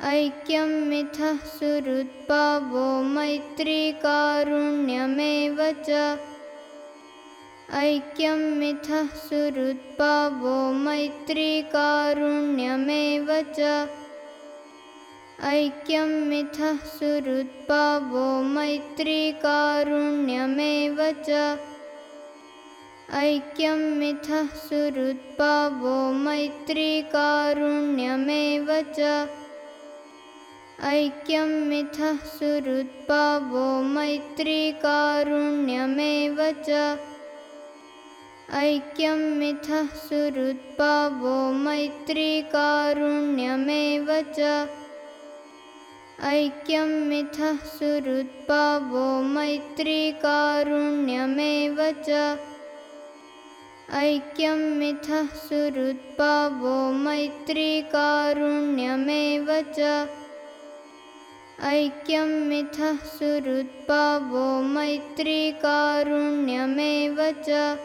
ऐक्यं मिथः सुहृत्पावो मैत्रीकारुण्यमेव च। ऐक्यं मिथः सुहृत्पावो मैत्रीकारुण्यमेव च। ऐक्यं मिथः सुहृत्पावो मैत्रीकारुण्यमेव च। ऐक्यं मिथः सुहृत्पावो मैत्रीकारुण्यमेव च ऐक्यं मिथः सुहृत्पावो मैत्रीकारुण्यमेव च। ऐक्यं मिथः सुहृत्पावो मैत्रीकारुण्यमेव च। ऐक्यं मिथः सुहृत्पावो मैत्रीकारुण्यमेव च। ऐक्यं मिथः सुहृत्पावो मैत्रीकारुण्यमेव च ऐक्यं मिथः सुहृत्पावो मैत्रीकारुण्यमेव च।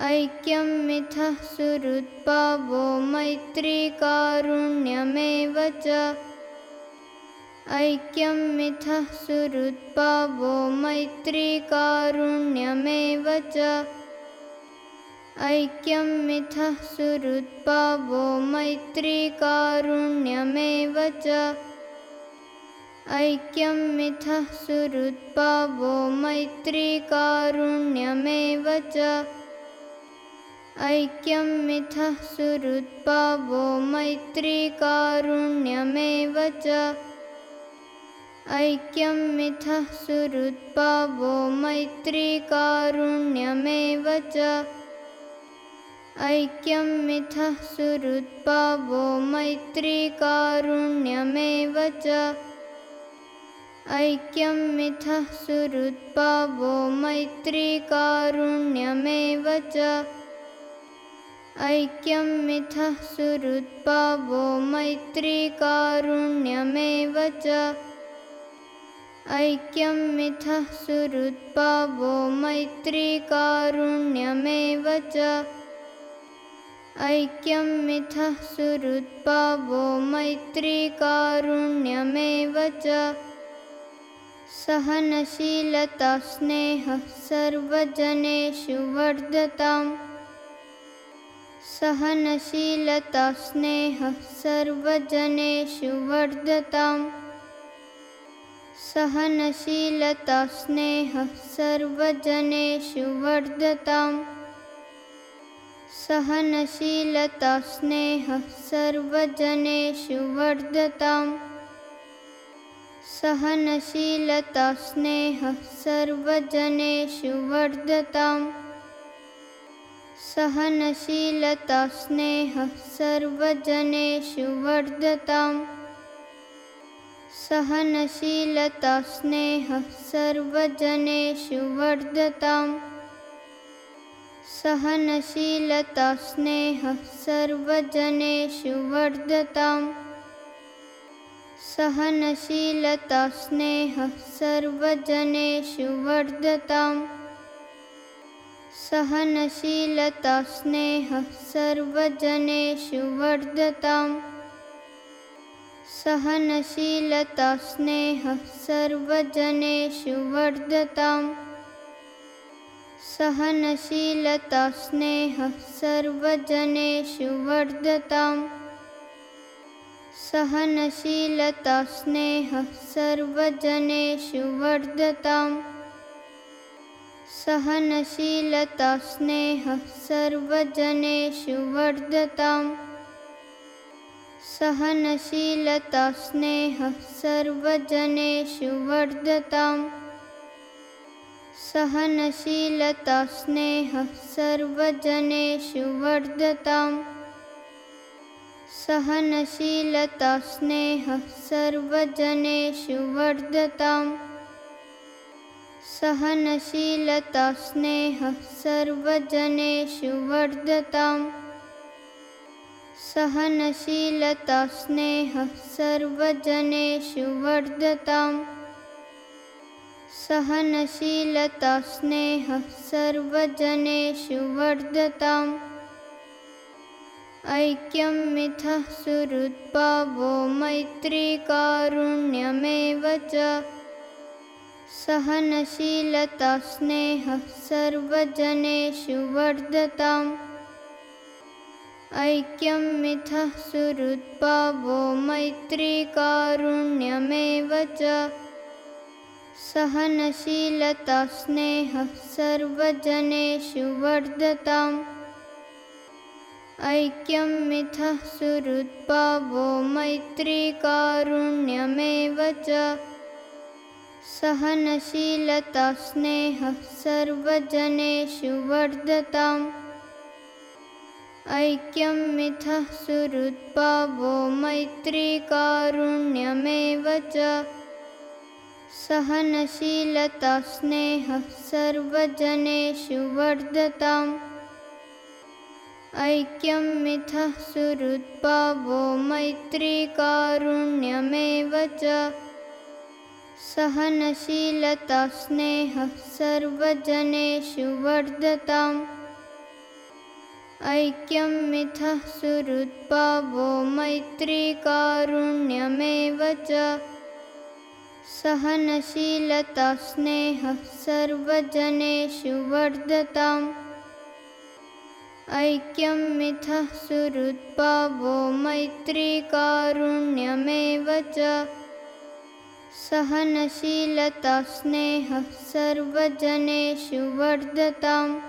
ऐक्यं मिथः सुहृत्पावो मैत्रीकारुण्यमेव च। ऐक्यं मिथः सुहृत्पावो मैत्रीकारुण्यमेव च। ऐक्यं मिथः सुहृत्पावो मैत्रीकारुण्यमेव च ऐक्यं मिथः मिथः सुहृत्पावो मैत्रीकारुण्यमेव च ऐक्यं मिथः मिथः सुहृत्पावो मैत्रीकारुण्यमेव च सहनशीलता स्नेहः सर्वजनेषु वर्धताम्। सहनशीलता स्नेहः सर्वजनेषु वर्धताम्। सहनशीलता स्नेहः सर्वजनेषु वर्धताम्। सहनशीलता स्नेहः सर्वजनेषु वर्धताम् सहनशीलता स्नेहः सर्वजनेषु वर्धताम्। सहनशीलता स्नेहः सर्वजनेषु वर्धताम्। सहनशीलता स्नेहः सर्वजनेषु वर्धताम्। सहनशीलता स्नेहः सर्वजनेषु वर्धताम् सहनशीलता स्नेहः सर्वजनेषु वर्धताम्। सहनशीलता स्नेहः सर्वजनेषु वर्धताम्। सहनशीलता स्नेहः सर्वजनेषु वर्धताम्। सहनशीलता स्नेहः सर्वजनेषु वर्धताम् सहनशीलता स्नेहः सर्वजनेषु वर्धताम्। सहनशीलता स्नेहः सर्वजनेषु वर्धताम्। सहनशीलता स्नेहः सर्वजनेषु वर्धताम्। सहनशीलता स्नेहः सर्वजनेषु वर्धताम् सहनशीलता स्नेहः सर्वजनेषु वर्धताम्। सहनशीलता स्नेहः सर्वजनेषु वर्धताम्। सहनशीलता स्नेहः सर्वजनेषु वर्धताम्। सहनशीलता स्नेहः सर्वजनेषु वर्धताम् ऐक्यं मिथः सुहृद्भावो मैत्रीकारुण्यमेव च। सहनशीलता स्नेहः सर्वजनेषु वर्धताम्। ऐक्यं मिथः सुहृद्भावो मैत्रीकारुण्यमेव च। सहनशीलता स्नेहः सर्वजनेषु वर्धताम् ऐक्यं मिथः सुहृद्भावो मैत्रीकारुण्यमेव च। सहनशीलता स्नेहः सर्वजनेषु वर्धताम्। ऐक्यं मिथः सुहृद्भावो मैत्रीकारुण्यमेव च। सहनशीलता स्नेहः सर्वजनेषु वर्धताम् ऐक्यं मिथः सुहृद्भावो मैत्रीकारुण्यमेव च। सहनशीलता स्नेहः सर्वजनेषु वर्धताम्। ऐक्यं मिथः मैत्रीकारुण्यमेव च। सहनशीलता स्नेहः सर्वजनेषु वर्धताम् ऐक्यं मिथः सुहृद्भावो मैत्रीकारुण्यमेव च। सहनशीलता स्नेहः सर्वजनेषु वर्धताम्।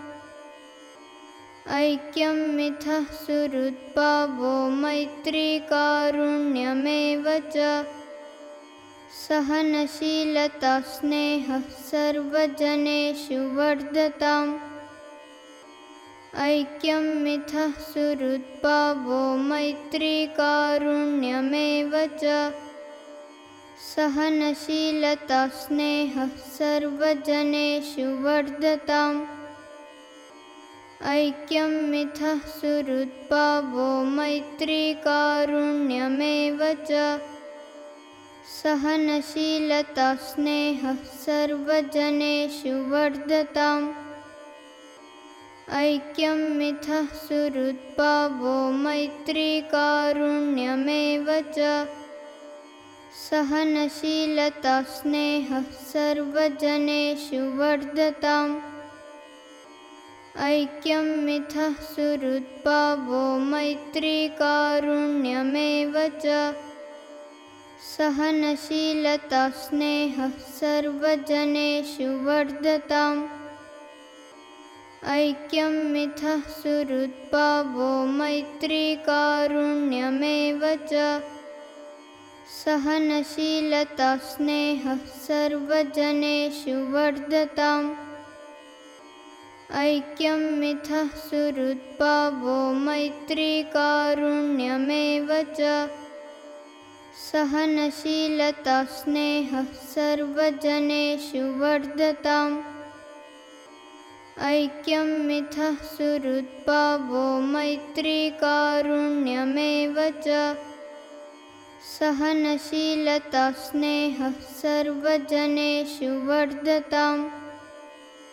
ऐक्यं मिथः सुहृद्भावो मैत्रीकारुण्यमेव च। सहनशीलता स्नेहः सर्वजनेषु वर्धताम् ऐक्यं मिथः सुहृद्भावो मैत्रीकारुण्यमेव च। सहनशीलता स्नेहः सर्वजनेषु वर्धताम्। ऐक्यं मिथः सुहृद्भावो मैत्रीकारुण्यमेव च। सहनशीलता स्नेहः सर्वजनेषु वर्धताम् ऐक्यं मिथः सुहृद्भावो मैत्रीकारुण्यमेव च। सहनशीलता स्नेहः सर्वजनेषु वर्धताम्। ऐक्यं मिथः सुहृद्भावो मैत्रीकारुण्यमेव च। सहनशीलता स्नेहः सर्वजनेषु वर्धताम् ऐक्यं मिथः सुहृद्भावो मैत्रीकारुण्यमेव च। सहनशीलता स्नेहः सर्वजनेषु वर्धताम्। ऐक्यं मिथः सुहृद्भावो मैत्रीकारुण्यमेव च। सहनशीलता स्नेहः सर्वजनेषु वर्धताम् ऐक्यं मिथः सुहृद्भावो मैत्रीकारुण्यमेव च। सहनशीलता स्नेहः सर्वजनेषु वर्धताम्